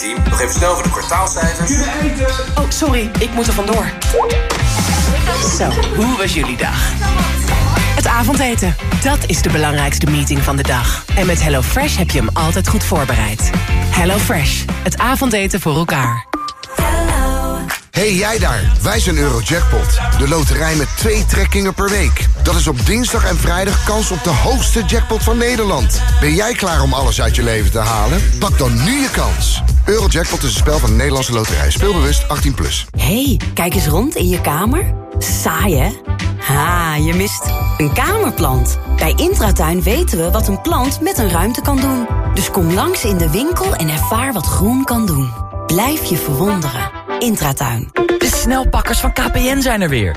team. Nog even snel voor de kwartaalcijfers. Oh, sorry, ik moet er vandoor. Zo, hoe was jullie dag? Het avondeten, dat is de belangrijkste meeting van de dag. En met HelloFresh heb je hem altijd goed voorbereid. HelloFresh, het avondeten voor elkaar. Hey jij daar, wij zijn Eurojackpot. De loterij met twee trekkingen per week. Dat is op dinsdag en vrijdag kans op de hoogste jackpot van Nederland. Ben jij klaar om alles uit je leven te halen? Pak dan nu je kans. Eurojackpot is een spel van de Nederlandse loterij. Speelbewust 18+. Plus. hey, kijk eens rond in je kamer. Saai, hè? Ha, je mist een kamerplant. Bij Intratuin weten we wat een plant met een ruimte kan doen. Dus kom langs in de winkel en ervaar wat groen kan doen. Blijf je verwonderen. Intratuin. De snelpakkers van KPN zijn er weer.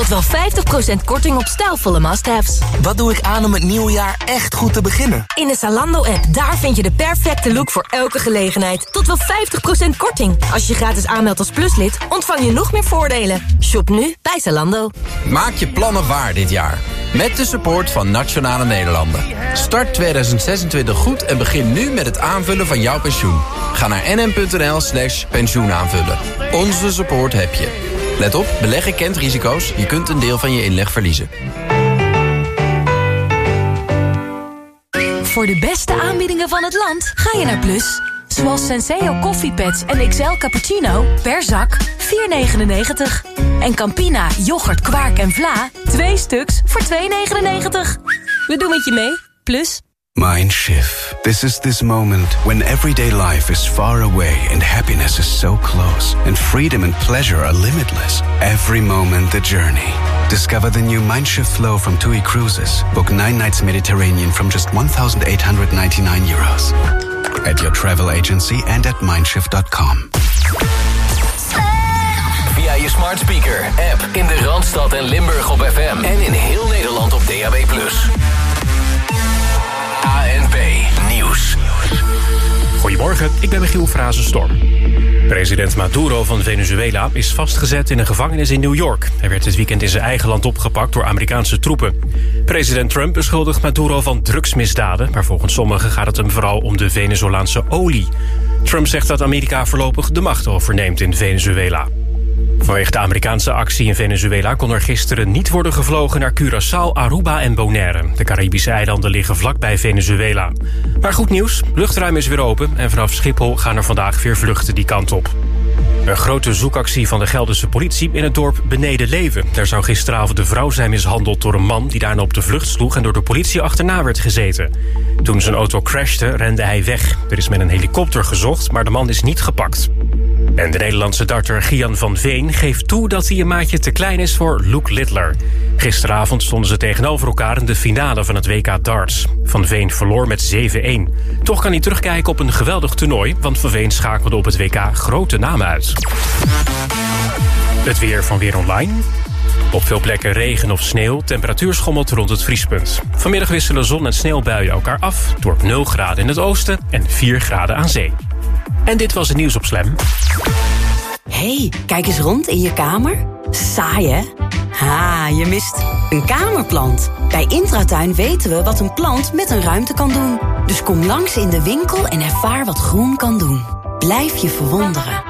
Tot wel 50% korting op stijlvolle must-haves. Wat doe ik aan om het nieuwe jaar echt goed te beginnen? In de Zalando-app, daar vind je de perfecte look voor elke gelegenheid. Tot wel 50% korting. Als je gratis aanmeldt als pluslid, ontvang je nog meer voordelen. Shop nu bij Zalando. Maak je plannen waar dit jaar. Met de support van Nationale Nederlanden. Start 2026 goed en begin nu met het aanvullen van jouw pensioen. Ga naar nm.nl slash pensioenaanvullen. Onze support heb je. Let op, beleggen kent risico's. Je kunt een deel van je inleg verliezen. Voor de beste aanbiedingen van het land ga je naar Plus. Zoals Senseo koffiepads en XL cappuccino per zak 4,99. En Campina, yoghurt, kwark en vla 2 stuks voor 2,99. We doen het je mee. Plus. Mindshift. This is this moment when everyday life is far away and happiness is so close, and freedom and pleasure are limitless. Every moment the journey. Discover the new Mindshift flow from TUI Cruises. Book nine nights Mediterranean from just 1,899 euros. At your travel agency and at mindshift.com. Via je smart speaker, app in de Randstad en Limburg op FM. En in heel Nederland op DAB+. ANP Nieuws. Goedemorgen, ik ben Michiel Frazenstorm. President Maduro van Venezuela is vastgezet in een gevangenis in New York. Hij werd dit weekend in zijn eigen land opgepakt door Amerikaanse troepen. President Trump beschuldigt Maduro van drugsmisdaden... maar volgens sommigen gaat het hem vooral om de Venezolaanse olie. Trump zegt dat Amerika voorlopig de macht overneemt in Venezuela. Vanwege de Amerikaanse actie in Venezuela kon er gisteren niet worden gevlogen naar Curaçao, Aruba en Bonaire. De Caribische eilanden liggen vlakbij Venezuela. Maar goed nieuws, luchtruim is weer open en vanaf Schiphol gaan er vandaag weer vluchten die kant op. Een grote zoekactie van de Gelderse politie in het dorp Beneden Leven. Daar zou gisteravond de vrouw zijn mishandeld door een man... die daarna op de vlucht sloeg en door de politie achterna werd gezeten. Toen zijn auto crashte, rende hij weg. Er is met een helikopter gezocht, maar de man is niet gepakt. En de Nederlandse darter Gian van Veen geeft toe dat hij een maatje te klein is voor Luke Littler. Gisteravond stonden ze tegenover elkaar in de finale van het WK darts. Van Veen verloor met 7-1. Toch kan hij terugkijken op een geweldig toernooi... want Van Veen schakelde op het WK grote namen Het weer van Weer Online. Op veel plekken regen of sneeuw. Temperatuur schommelt rond het vriespunt. Vanmiddag wisselen zon en sneeuwbuien elkaar af. Door 0 graden in het oosten en 4 graden aan zee. En dit was het nieuws op Slam. hey, kijk eens rond in je kamer. Saai, hè? Ha, je mist een kamerplant. Bij Intratuin weten we wat een plant met een ruimte kan doen. Dus kom langs in de winkel en ervaar wat groen kan doen. Blijf je verwonderen.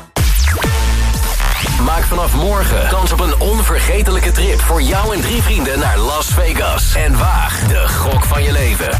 Maak vanaf morgen kans op een onvergetelijke trip voor jou en drie vrienden naar Las Vegas. En waag de gok van je leven.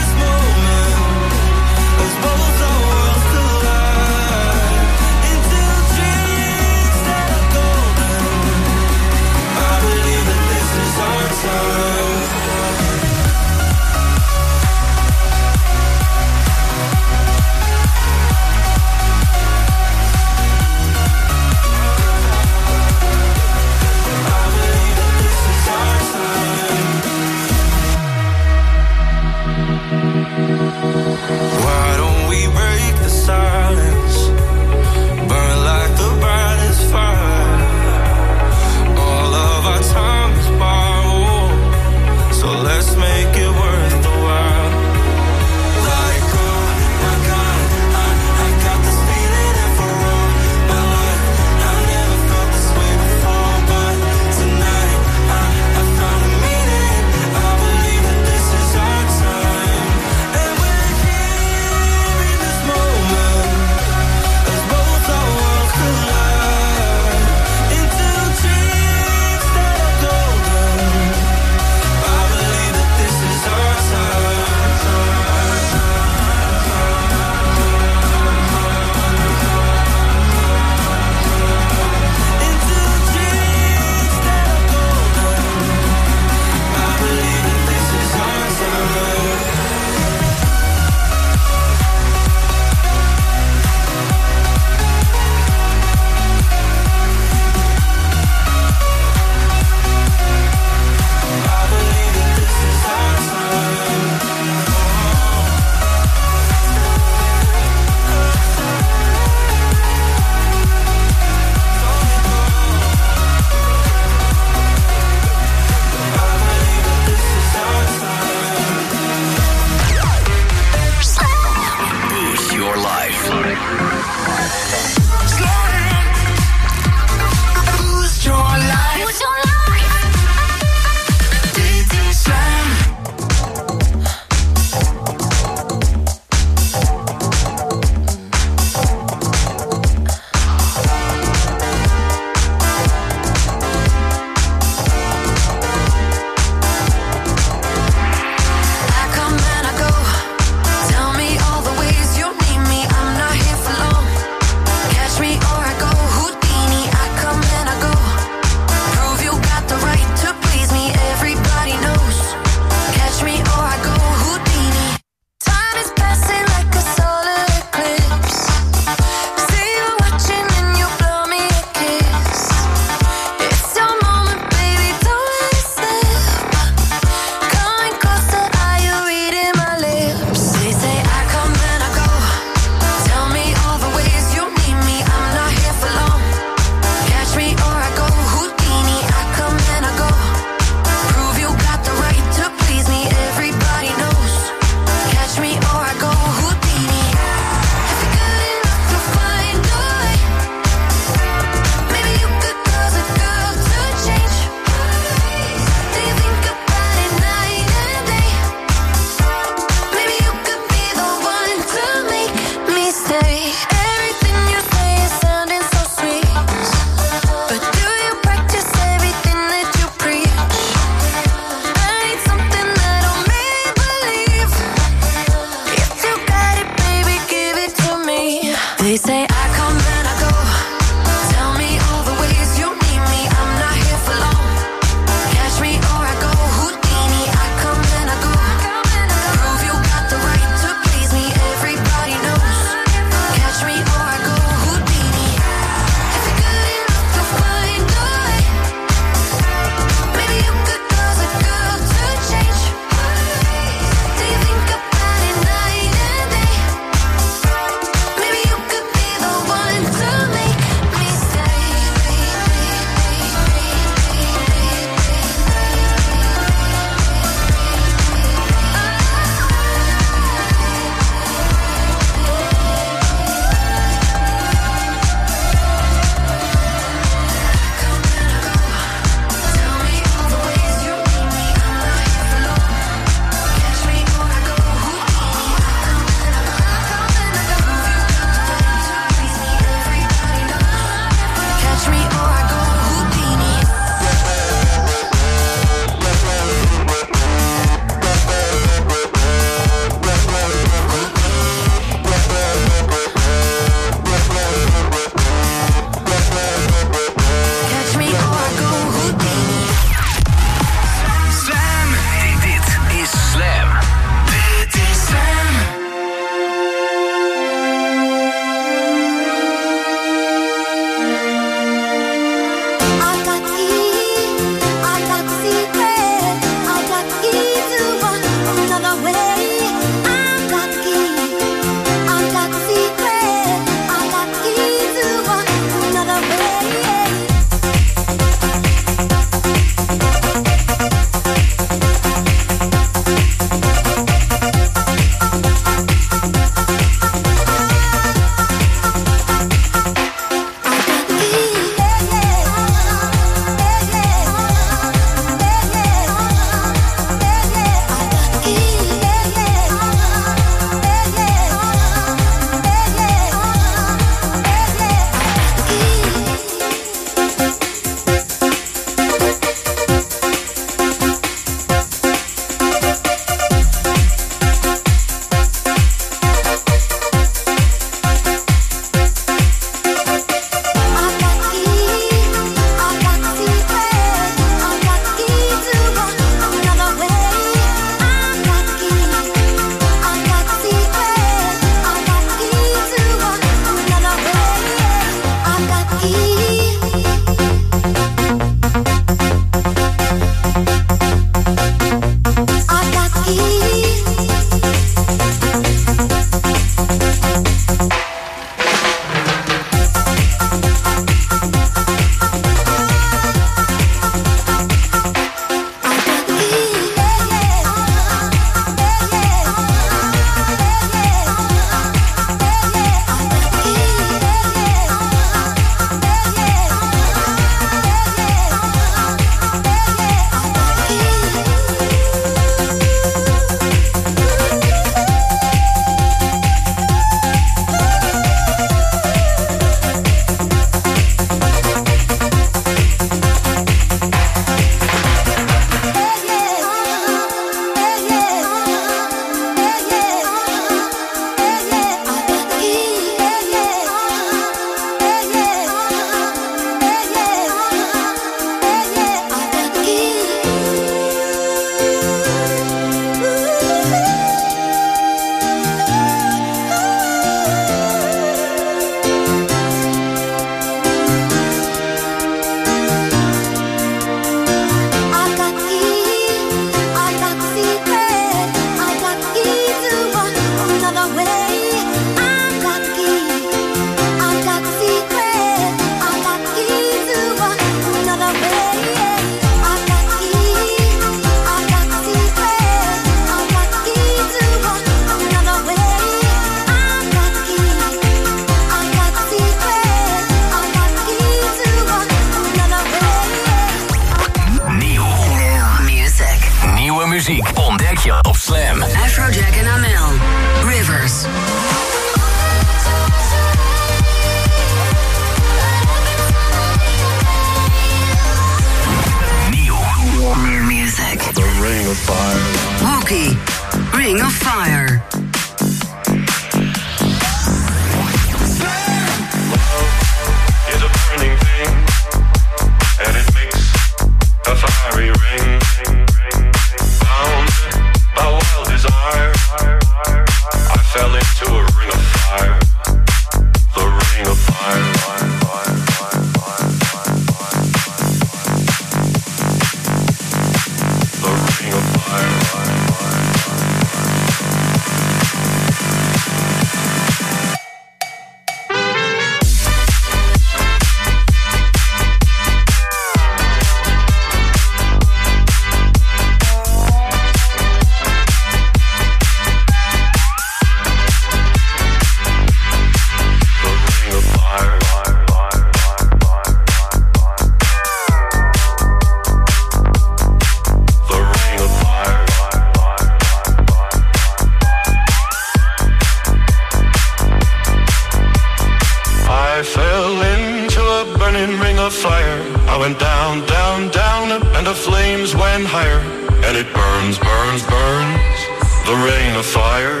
And it burns, burns, burns. The ring of fire,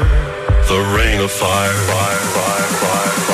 the ring of fire, fire, fire, fire, fire, fire,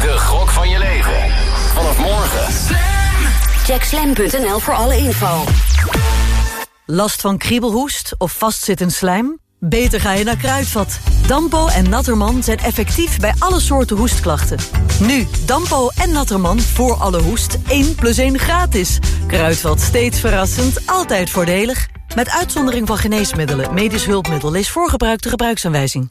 De gok van je leven. Vanaf morgen. Check slam.nl voor alle info. Last van kriebelhoest of vastzittend slijm? Beter ga je naar Kruidvat. Dampo en Natterman zijn effectief bij alle soorten hoestklachten. Nu, Dampo en Natterman voor alle hoest 1 plus 1 gratis. Kruidvat steeds verrassend, altijd voordelig. Met uitzondering van geneesmiddelen, medisch hulpmiddel... lees voorgebruikte gebruiksaanwijzing.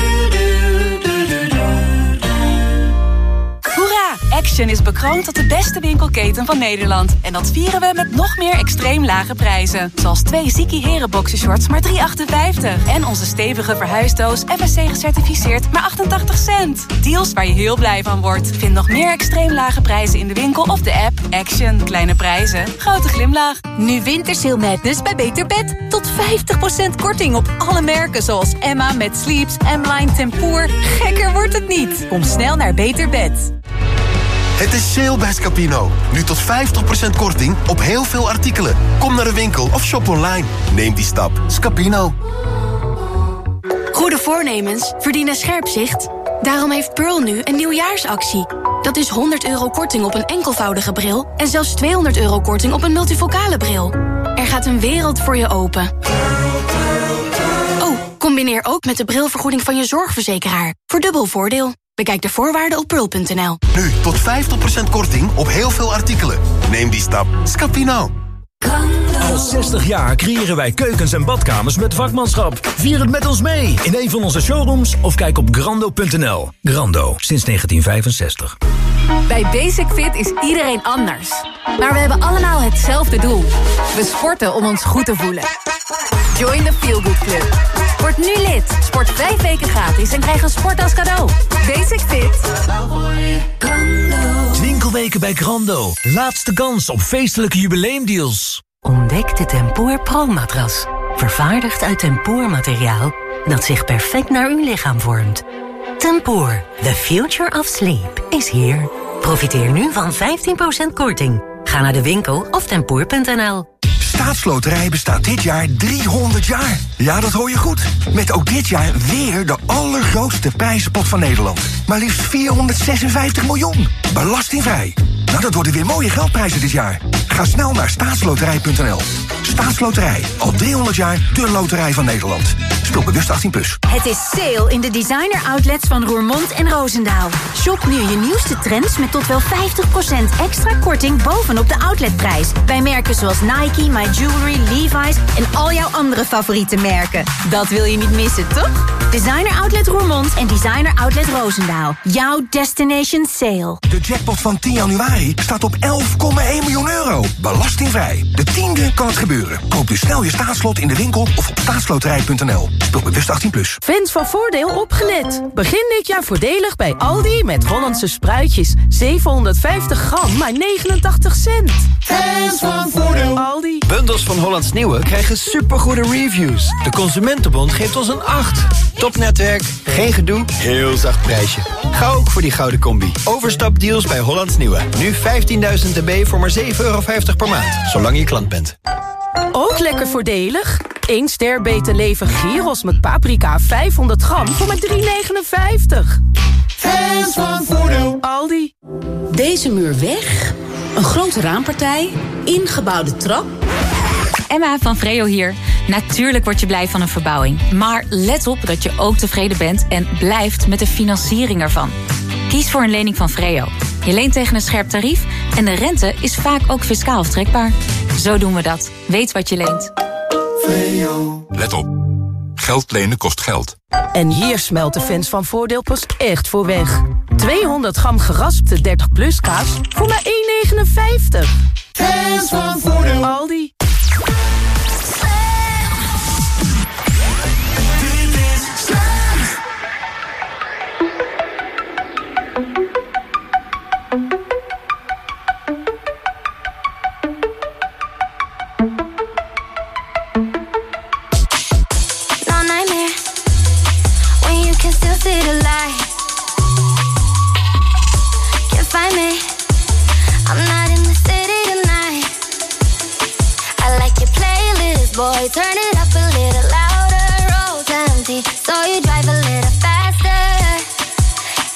Action is bekroond tot de beste winkelketen van Nederland. En dat vieren we met nog meer extreem lage prijzen. Zoals twee Ziki Heren boxershorts maar 3,58. En onze stevige verhuisdoos FSC gecertificeerd maar 88 cent. Deals waar je heel blij van wordt. Vind nog meer extreem lage prijzen in de winkel of de app. Action. Kleine prijzen. Grote glimlach. Nu Wintersail Madness bij Beter Bed. Tot 50% korting op alle merken zoals Emma met Sleeps, M-Line Tempoor. Gekker wordt het niet. Kom snel naar Beter Bed. Het is sale bij Scapino. Nu tot 50% korting op heel veel artikelen. Kom naar de winkel of shop online. Neem die stap. Scapino. Goede voornemens verdienen scherp zicht. Daarom heeft Pearl nu een nieuwjaarsactie. Dat is 100 euro korting op een enkelvoudige bril... en zelfs 200 euro korting op een multifocale bril. Er gaat een wereld voor je open. Oh, combineer ook met de brilvergoeding van je zorgverzekeraar. Voor dubbel voordeel. Bekijk de voorwaarden op pearl.nl. Nu tot 50% korting op heel veel artikelen. Neem die stap. Scapino. Al 60 jaar creëren wij keukens en badkamers met vakmanschap. Vier het met ons mee in een van onze showrooms of kijk op grando.nl. Grando, sinds 1965. Bij Basic Fit is iedereen anders. Maar we hebben allemaal hetzelfde doel. We sporten om ons goed te voelen. Join the Feel Good Club. Word nu lid. Sport vijf weken gratis en krijg een sport als cadeau. Basic Fit. Winkelweken bij Grando. Laatste kans op feestelijke jubileumdeals. Ontdek de Tempoor Pro-matras. Vervaardigd uit tempoormateriaal dat zich perfect naar uw lichaam vormt. Tempoor, the future of sleep, is here. Profiteer nu van 15% korting. Ga naar de winkel of tempoor.nl. Staatsloterij bestaat dit jaar 300 jaar. Ja, dat hoor je goed. Met ook dit jaar weer de allergrootste prijzenpot van Nederland. Maar liefst 456 miljoen. Belastingvrij. Nou, dat worden weer mooie geldprijzen dit jaar. Ga snel naar staatsloterij.nl. Staatsloterij. Al 300 jaar de loterij van Nederland. Speel bewust 18+. Plus. Het is sale in de designer outlets van Roermond en Roosendaal. Shop nu je nieuwste trends met tot wel 50% extra korting bovenop de outletprijs. Bij merken zoals Nike, My Jewelry, Levi's en al jouw andere favoriete merken. Dat wil je niet missen, toch? Designer Outlet Roermond en Designer Outlet Roosendaal. Jouw destination sale. De jackpot van 10 januari staat op 11,1 miljoen euro. Belastingvrij. De tiende kan het gebeuren. Koop dus snel je staatslot in de winkel of op staatsloterij.nl. Speel bewust 18+. Plus. Fans van Voordeel opgelet. Begin dit jaar voordelig bij Aldi met Hollandse spruitjes. 750 gram, maar 89 cent. Fans van Voordeel. Aldi. Bundels van Hollands Nieuwe krijgen supergoede reviews. De Consumentenbond geeft ons een 8. Topnetwerk, geen gedoe, heel zacht prijsje. Ga ook voor die gouden combi. Overstapdeals bij Hollands Nieuwe. Nu 15.000 dB voor maar 7,50 euro per maand. Zolang je klant bent. Ook lekker voordelig. 1 ster beter leven gyros met paprika 500 gram voor maar 3,59. Fans van Voordeel. Aldi. Deze muur weg. Een grote raampartij. Ingebouwde trap. Emma van Vreo hier. Natuurlijk word je blij van een verbouwing. Maar let op dat je ook tevreden bent en blijft met de financiering ervan. Kies voor een lening van Vreo. Je leent tegen een scherp tarief en de rente is vaak ook fiscaal aftrekbaar. Zo doen we dat. Weet wat je leent. Let op. Geld lenen kost geld. En hier smelt de fans van Voordeel pas echt voor weg. 200 gram geraspte 30 plus kaas voor maar 1,59. Fans van Voordeel. Aldi. No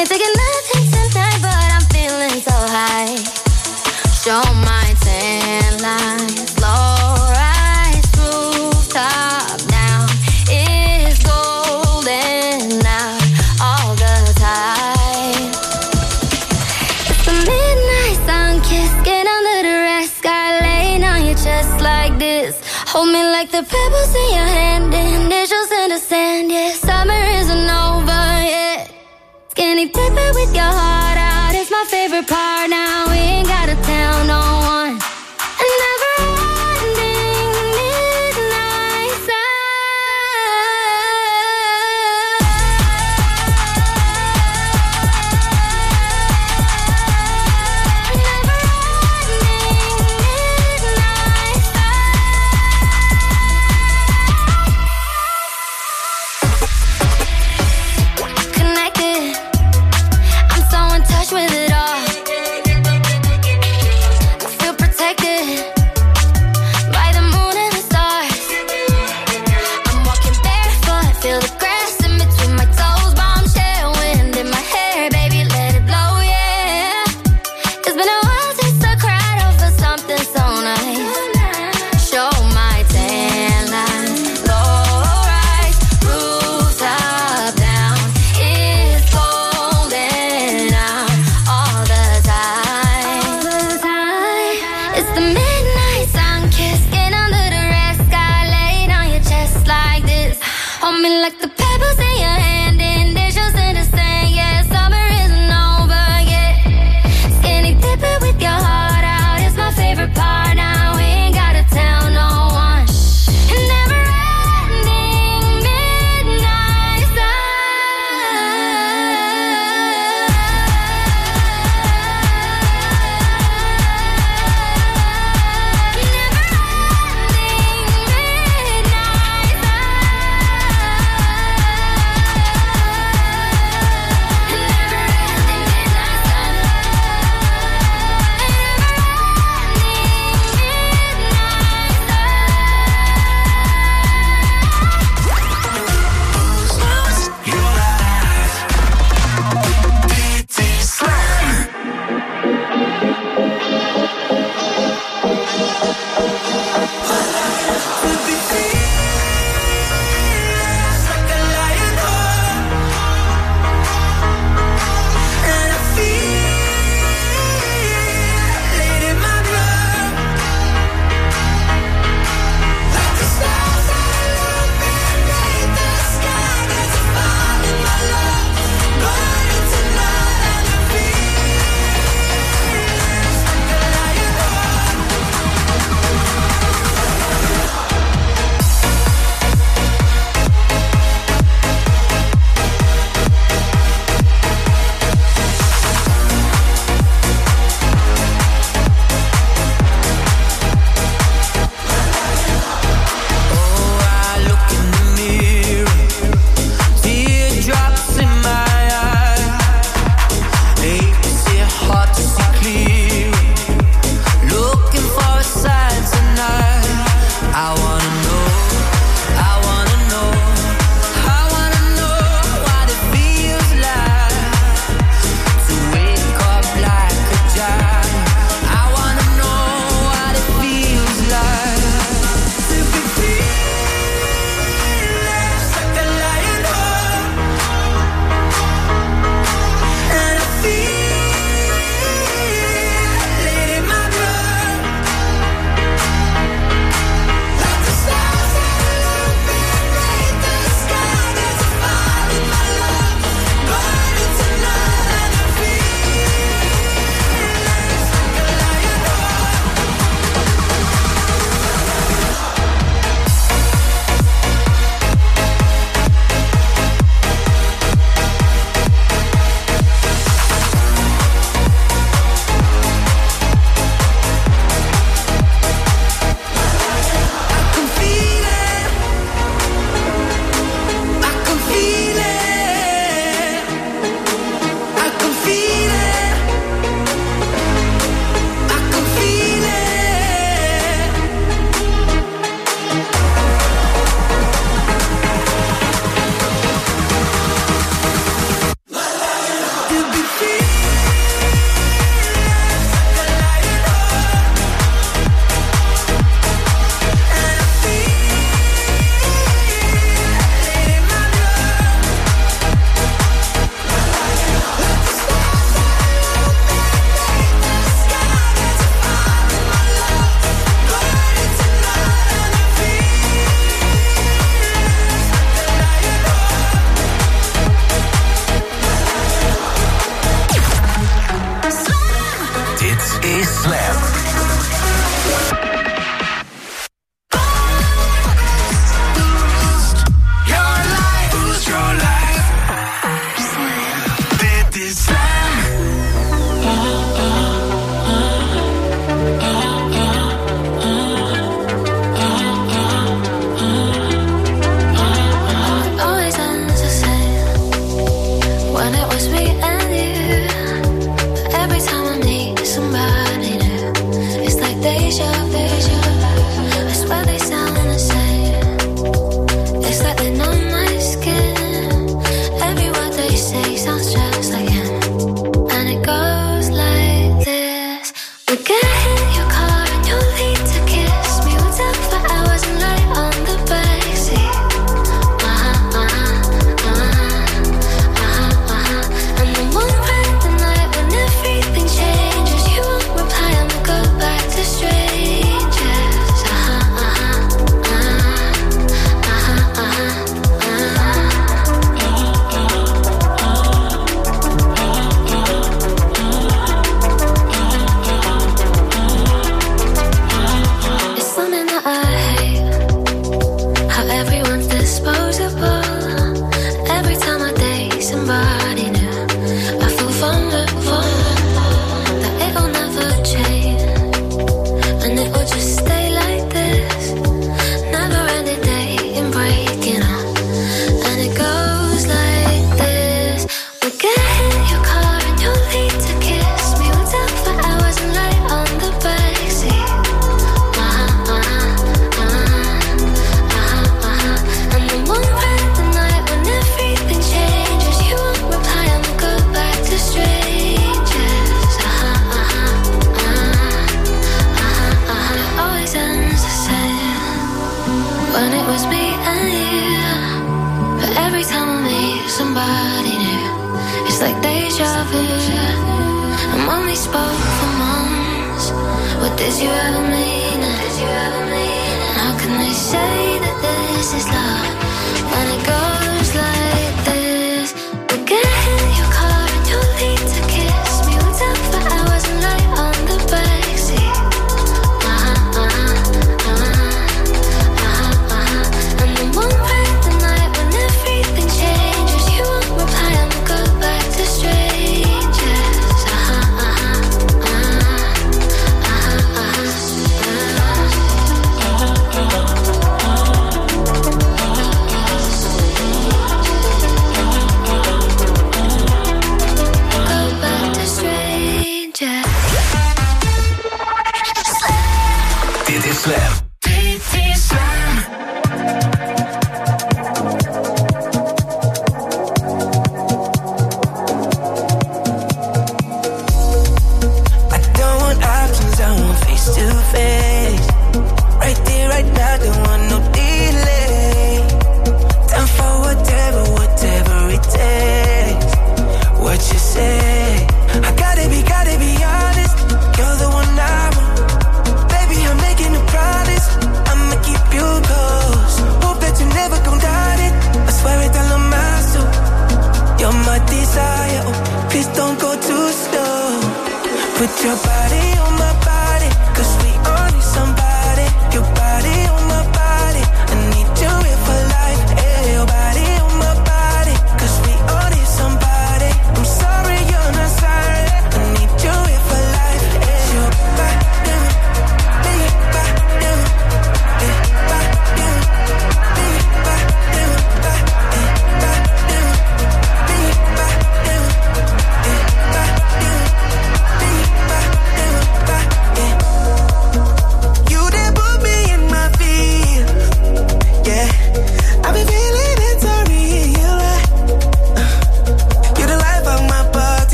Ain't thinking nothing tonight, but I'm feeling so high. Show my tan rise rooftop is golden all the time. It's the midnight sun kiss, get under the red sky, laying on your chest like this. Hold me like the pebbles in your hand, initials in the sand. Yeah, summer isn't over Skinny dipping with your heart out, it's my my favorite part now. We ain't gotta tell no one. Mommy spoke for months. What does you ever mean? Does you ever mean? How can they say that this is love when it goes like?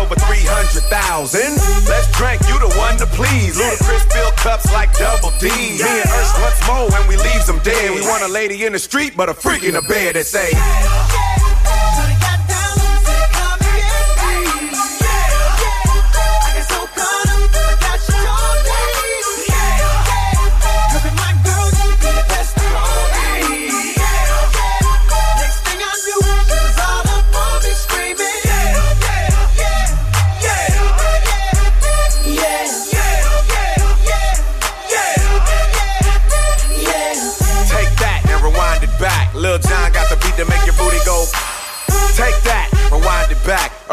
over 300,000. Let's drink, you the one to please. Ludacris fill cups like double D. Me and Ursh once more when we leave them dead. We want a lady in the street, but a freak in the bed that say.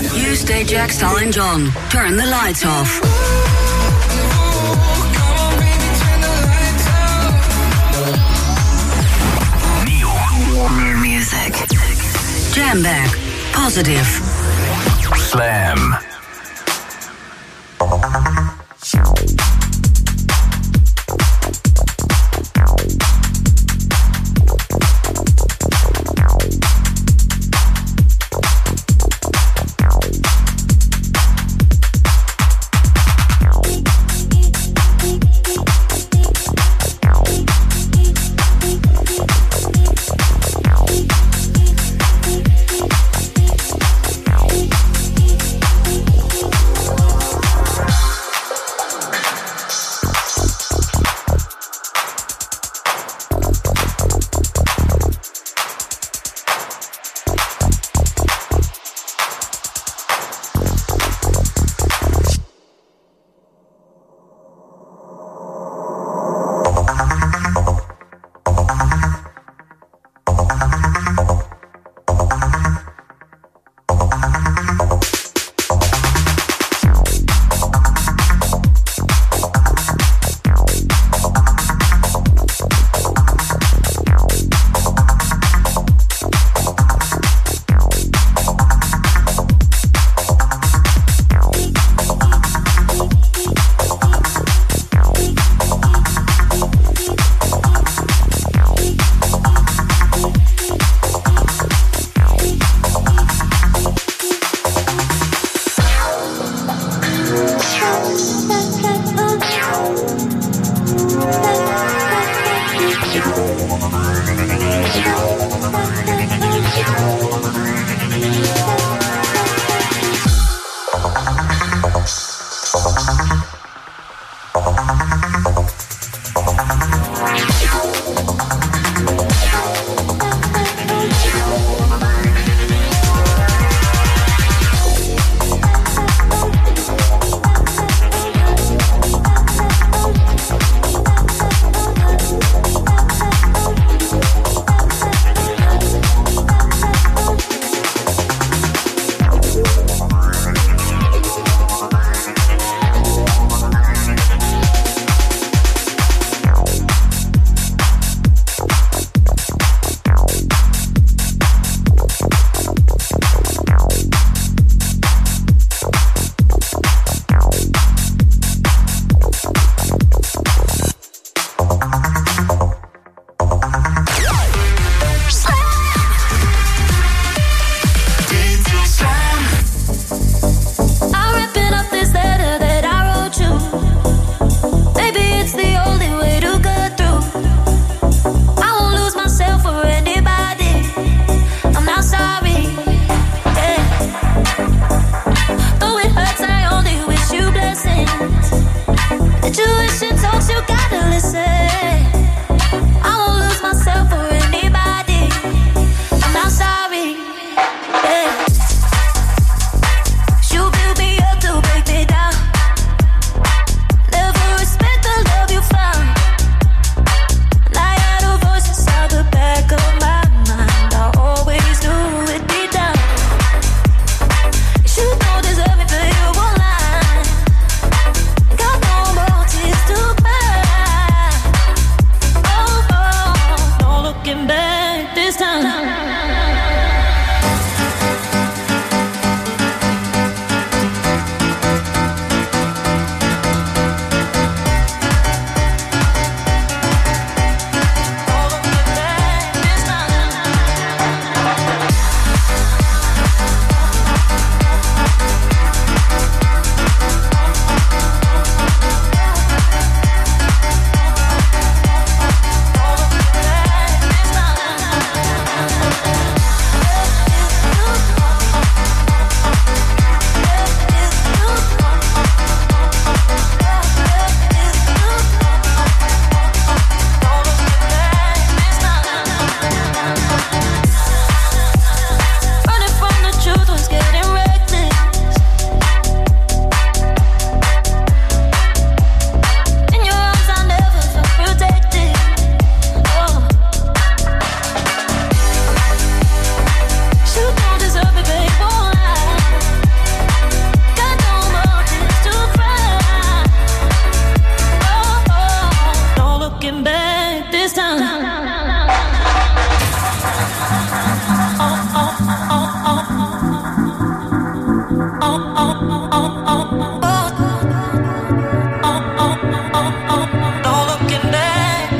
Op stay Jack Star and John. Turn the lights off. Music. Jam back. Positive. Slam.